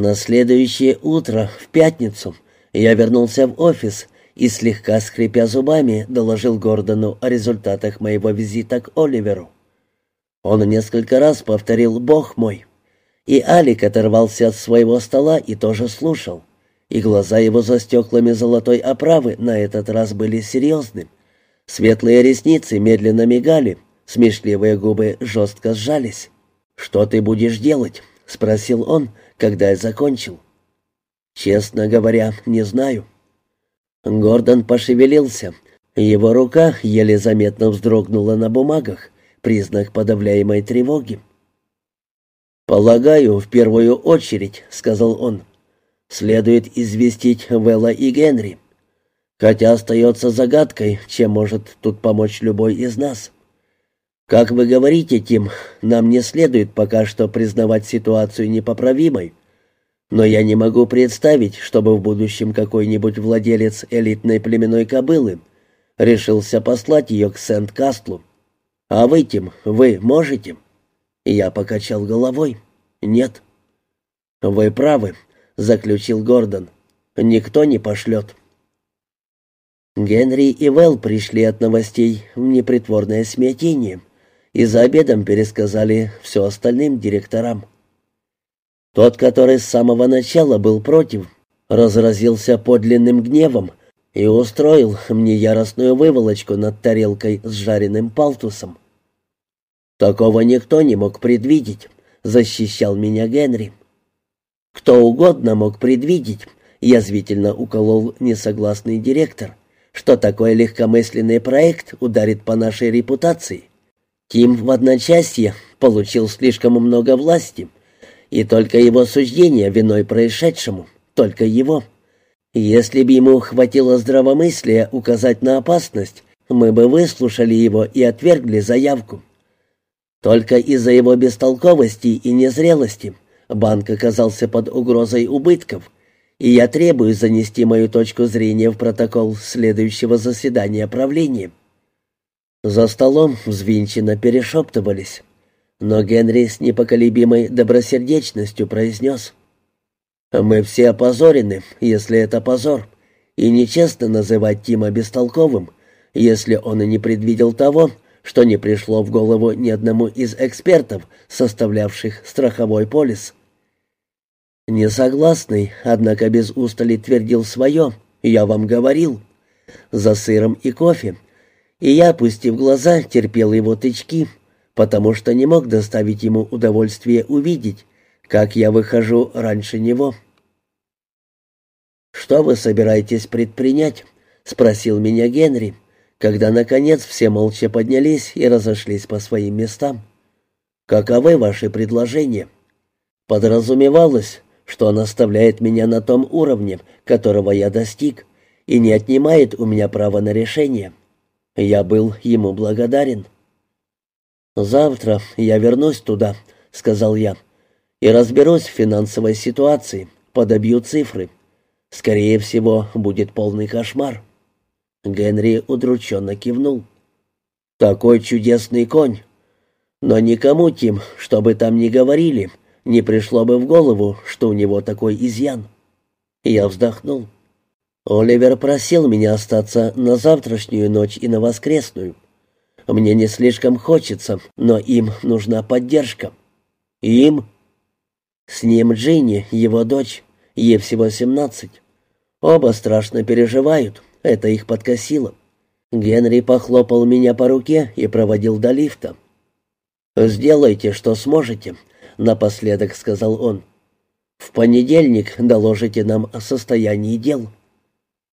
На следующее утро, в пятницу, я вернулся в офис и, слегка скрипя зубами, доложил Гордону о результатах моего визита к Оливеру. Он несколько раз повторил «Бог мой», и Алик оторвался от своего стола и тоже слушал, и глаза его за стеклами золотой оправы на этот раз были серьезны. Светлые ресницы медленно мигали, смешливые губы жестко сжались. «Что ты будешь делать?» — спросил он, когда я закончил. «Честно говоря, не знаю». Гордон пошевелился. Его рука еле заметно вздрогнула на бумагах, признак подавляемой тревоги. «Полагаю, в первую очередь», — сказал он, — «следует известить Вэлла и Генри. Хотя остается загадкой, чем может тут помочь любой из нас. Как вы говорите, Тим, нам не следует пока что признавать ситуацию непоправимой, но я не могу представить, чтобы в будущем какой-нибудь владелец элитной племенной кобылы решился послать ее к Сент-Кастлу. А вы, Тим, вы можете?» Я покачал головой. «Нет». «Вы правы», — заключил Гордон. «Никто не пошлет». Генри и Вэл пришли от новостей в непритворное смятение и за обедом пересказали все остальным директорам. Тот, который с самого начала был против, разразился подлинным гневом и устроил мне яростную выволочку над тарелкой с жареным палтусом. Такого никто не мог предвидеть, защищал меня Генри. Кто угодно мог предвидеть, язвительно уколол несогласный директор, что такой легкомысленный проект ударит по нашей репутации. Тим в одночасье получил слишком много власти — и только его суждение виной происшедшему, только его. Если бы ему хватило здравомыслия указать на опасность, мы бы выслушали его и отвергли заявку. Только из-за его бестолковости и незрелости банк оказался под угрозой убытков, и я требую занести мою точку зрения в протокол следующего заседания правления. За столом взвинченно перешептывались. Но Генри с непоколебимой добросердечностью произнес. «Мы все опозорены, если это позор, и нечестно называть Тима бестолковым, если он и не предвидел того, что не пришло в голову ни одному из экспертов, составлявших страховой полис». Несогласный, однако без устали твердил свое, «Я вам говорил», за сыром и кофе, и я, опустив глаза, терпел его тычки, потому что не мог доставить ему удовольствие увидеть, как я выхожу раньше него. «Что вы собираетесь предпринять?» — спросил меня Генри, когда, наконец, все молча поднялись и разошлись по своим местам. «Каковы ваши предложения?» Подразумевалось, что он оставляет меня на том уровне, которого я достиг, и не отнимает у меня права на решение. Я был ему благодарен. «Завтра я вернусь туда», — сказал я, — «и разберусь в финансовой ситуации, подобью цифры. Скорее всего, будет полный кошмар». Генри удрученно кивнул. «Такой чудесный конь! Но никому, Тим, что бы там ни говорили, не пришло бы в голову, что у него такой изъян». Я вздохнул. Оливер просил меня остаться на завтрашнюю ночь и на воскресную. Мне не слишком хочется, но им нужна поддержка. Им? С ним Джинни, его дочь, ей всего семнадцать. Оба страшно переживают, это их подкосило. Генри похлопал меня по руке и проводил до лифта. «Сделайте, что сможете», — напоследок сказал он. «В понедельник доложите нам о состоянии дел».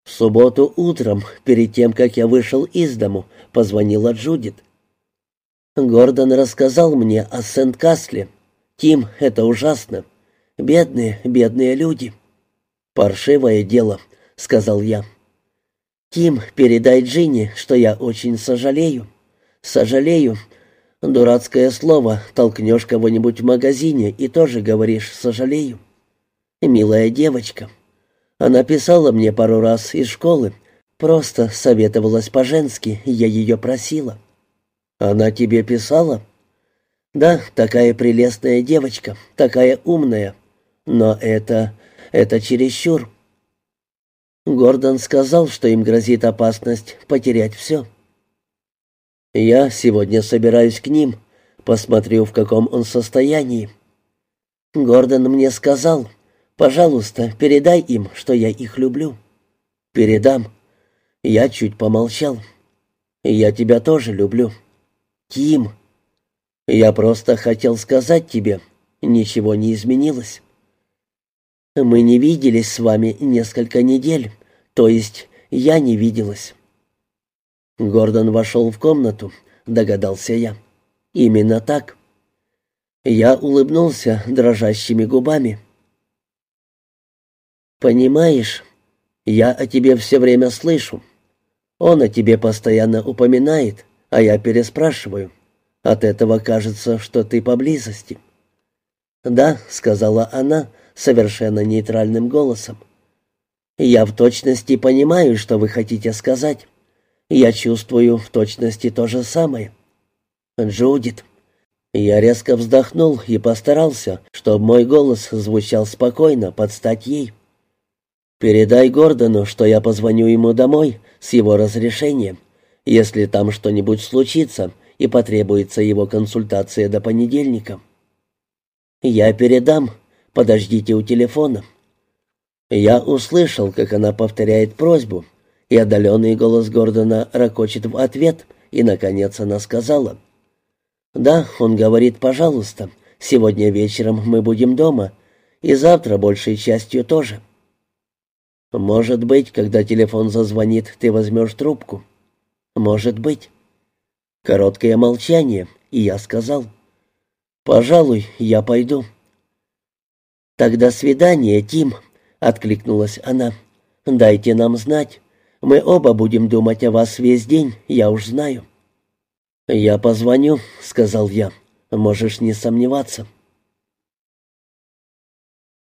В субботу утром, перед тем, как я вышел из дому, позвонила Джудит. Гордон рассказал мне о Сент-Касле. Тим, это ужасно. Бедные, бедные люди. Паршивое дело, сказал я. Тим, передай Джинни, что я очень сожалею. Сожалею. Дурацкое слово, толкнешь кого-нибудь в магазине и тоже говоришь «сожалею». Милая девочка. Она писала мне пару раз из школы, просто советовалась по-женски, я ее просила. Она тебе писала? Да, такая прелестная девочка, такая умная. Но это... это чересчур. Гордон сказал, что им грозит опасность потерять все. Я сегодня собираюсь к ним, посмотрю, в каком он состоянии. Гордон мне сказал, пожалуйста, передай им, что я их люблю. Передам. Я чуть помолчал. Я тебя тоже люблю. Тим. Я просто хотел сказать тебе, ничего не изменилось. Мы не виделись с вами несколько недель, то есть я не виделась. Гордон вошел в комнату, догадался я. Именно так. Я улыбнулся дрожащими губами. «Понимаешь, я о тебе все время слышу. Он о тебе постоянно упоминает, а я переспрашиваю. От этого кажется, что ты поблизости». «Да», — сказала она совершенно нейтральным голосом. «Я в точности понимаю, что вы хотите сказать. Я чувствую в точности то же самое. Джудит. Я резко вздохнул и постарался, чтобы мой голос звучал спокойно под стать ей. Передай Гордону, что я позвоню ему домой с его разрешением, если там что-нибудь случится и потребуется его консультация до понедельника. Я передам. Подождите у телефона. Я услышал, как она повторяет просьбу, и отдаленный голос Гордона ракочет в ответ, и, наконец, она сказала. «Да, он говорит, пожалуйста, сегодня вечером мы будем дома, и завтра большей частью тоже». «Может быть, когда телефон зазвонит, ты возьмешь трубку?» «Может быть». Короткое молчание, и я сказал. «Пожалуй, я пойду». «Тогда свидание, Тим», — откликнулась она. «Дайте нам знать». Мы оба будем думать о вас весь день, я уж знаю». «Я позвоню», — сказал я. «Можешь не сомневаться».